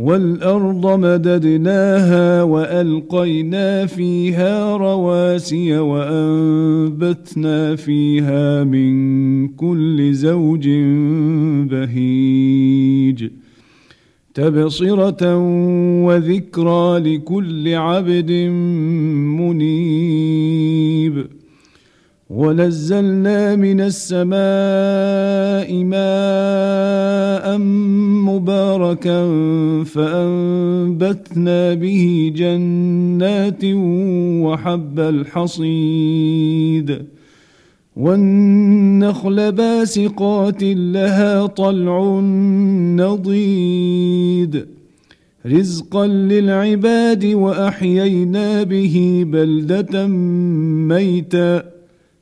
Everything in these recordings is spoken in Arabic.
والأرض مددناها وألقينا فيها رواسي وأنبتنا فيها من كل زوج بهيج. تبصرة وذكرى لكل عبد منيب ونزلنا من السماء ماء مباركا فأنبتنا به جنات وحب الحصيد والنخل باسقات لها طلع نضيد رزقا للعباد وأحيينا به بلدة ميتا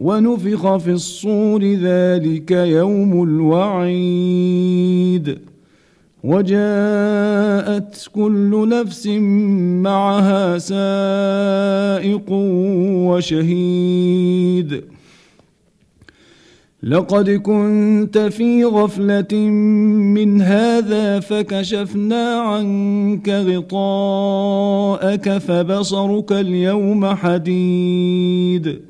ونفخ في الصور ذلك يوم الوعيد. وجاءت كل نفس معها سائق وشهيد. لقد كنت في غفلة من هذا فكشفنا عنك غطاءك فبصرك اليوم حديد.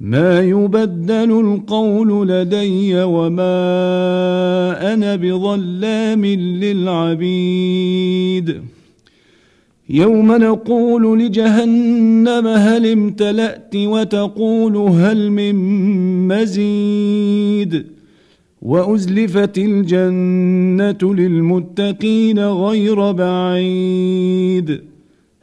ما يبدل القول لدي وما أنا بظلام للعبيد. يوم نقول لجهنم هل امتلأت وتقول هل من مزيد. وأزلفت الجنة للمتقين غير بعيد.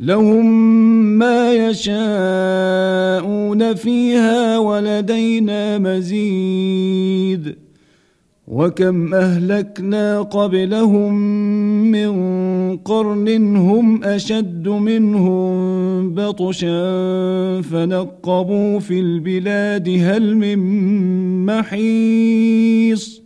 لهم ما يشاءون فيها ولدينا مزيد. وكم أهلكنا قبلهم من قرن هم أشد منهم بطشا فنقبوا في البلاد هل من محيص.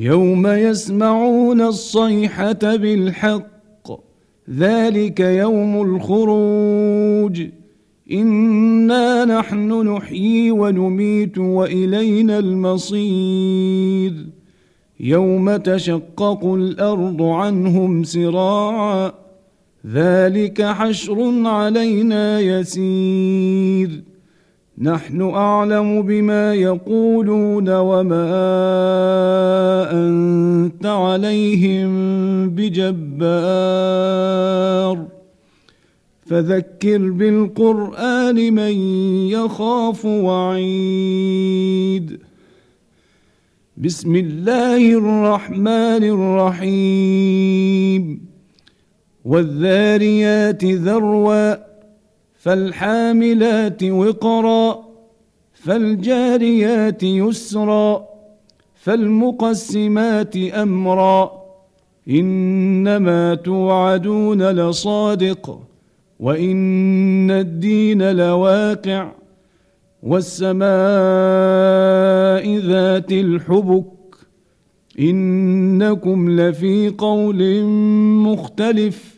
يوم يسمعون الصيحة بالحق ذلك يوم الخروج. إنا نحن نحيي ونميت وإلينا المصير. يوم تشقق الأرض عنهم سراعا ذلك حشر علينا يسير. نحن أعلم بما يقولون وما أنت عليهم بجبار. فذكر بالقرآن من يخاف وعيد. بسم الله الرحمن الرحيم. والذاريات ذروا فالحاملات وقرا فالجاريات يسرا فالمقسمات أمرا. إنما توعدون لصادق وإن الدين لواقع والسماء ذات الحبك. إنكم لفي قول مختلف.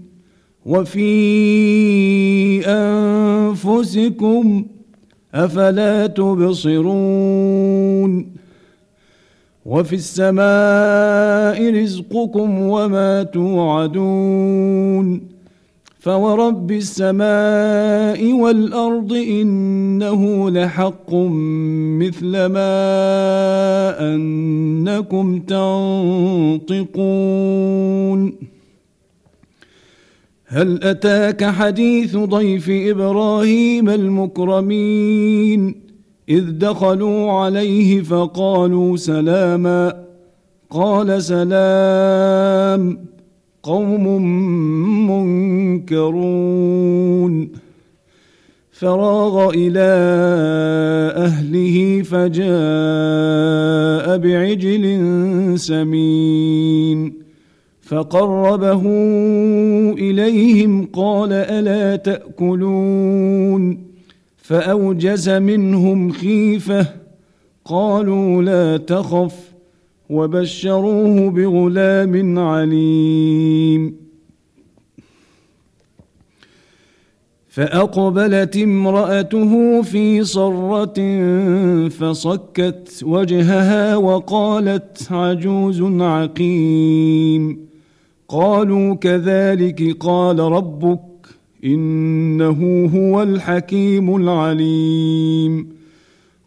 وفي أنفسكم أفلا تبصرون وفي السماء رزقكم وما توعدون فورب السماء والأرض إنه لحق مثل ما أنكم تنطقون هل أتاك حديث ضيف إبراهيم المكرمين؟ إذ دخلوا عليه فقالوا سلاما. قال سلام قوم منكرون. فراغ إلى أهله فجاء بعجل سمين. فقربه إليهم قال ألا تأكلون؟ فأوجز منهم خيفة قالوا لا تخف وبشروه بغلام عليم. فأقبلت امرأته في صرة فصكت وجهها وقالت عجوز عقيم. قالوا كذلك قال ربك إنه هو الحكيم العليم.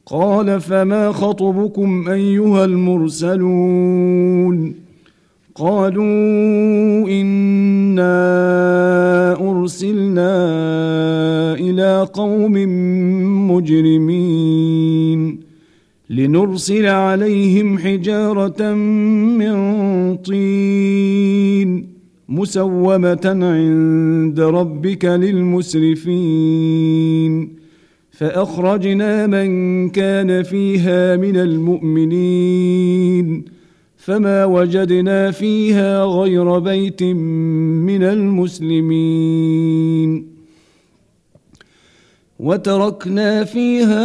قال فما خطبكم أيها المرسلون؟ قالوا إنا أرسلنا إلى قوم مجرمين. لنرسل عليهم حجارة من طين مسومة عند ربك للمسرفين. فأخرجنا من كان فيها من المؤمنين. فما وجدنا فيها غير بيت من المسلمين. وتركنا فيها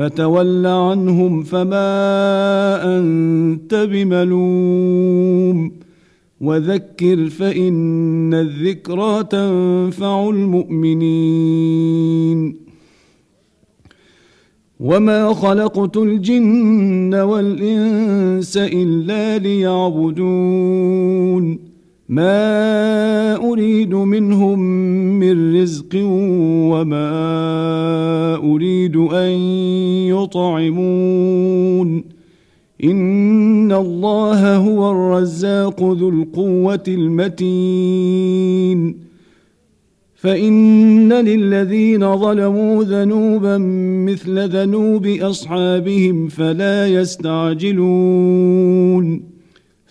فتول عنهم فما أنت بملوم وذكر فإن الذكرى تنفع المؤمنين. وما خلقت الجن والإنس إلا ليعبدون. ما اريد منهم من رزق وما اريد ان يطعمون ان الله هو الرزاق ذو القوه المتين فان للذين ظلموا ذنوبا مثل ذنوب اصحابهم فلا يستعجلون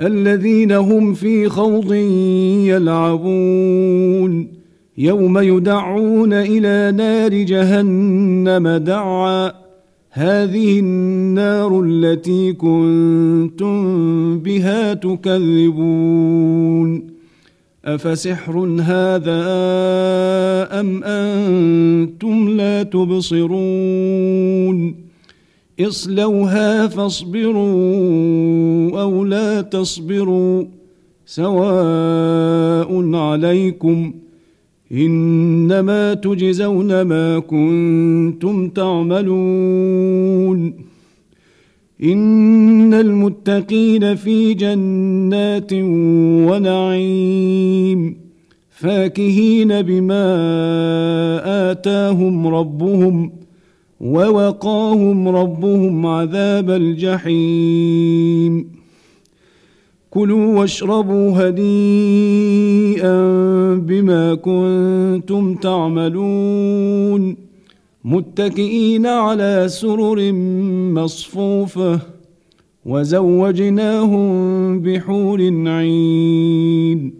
الذين هم في خوض يلعبون. يوم يدعون إلى نار جهنم دعا. هذه النار التي كنتم بها تكذبون. أفسحر هذا أم أنتم لا تبصرون؟ اصلوها فاصبروا أو لا تصبروا سواء عليكم إنما تجزون ما كنتم تعملون إن المتقين في جنات ونعيم فاكهين بما آتاهم ربهم ووقاهم ربهم عذاب الجحيم. كلوا واشربوا هنيئا بما كنتم تعملون. متكئين على سرر مصفوفة وزوجناهم بحور عين.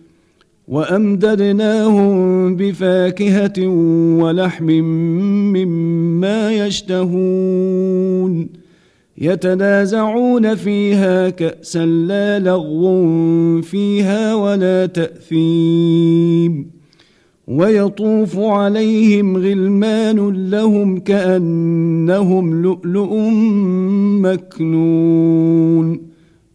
وأمددناهم بفاكهة ولحم مما يشتهون يتنازعون فيها كأسا لا لغو فيها ولا تأثيم ويطوف عليهم غلمان لهم كأنهم لؤلؤ مكنون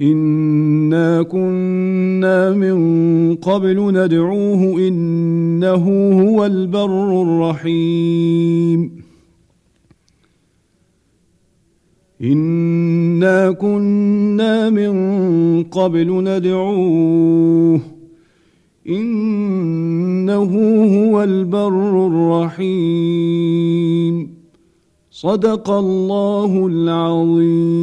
انا كنا من قبل ندعوه انه هو البر الرحيم انا كنا من قبل ندعوه انه هو البر الرحيم صدق الله العظيم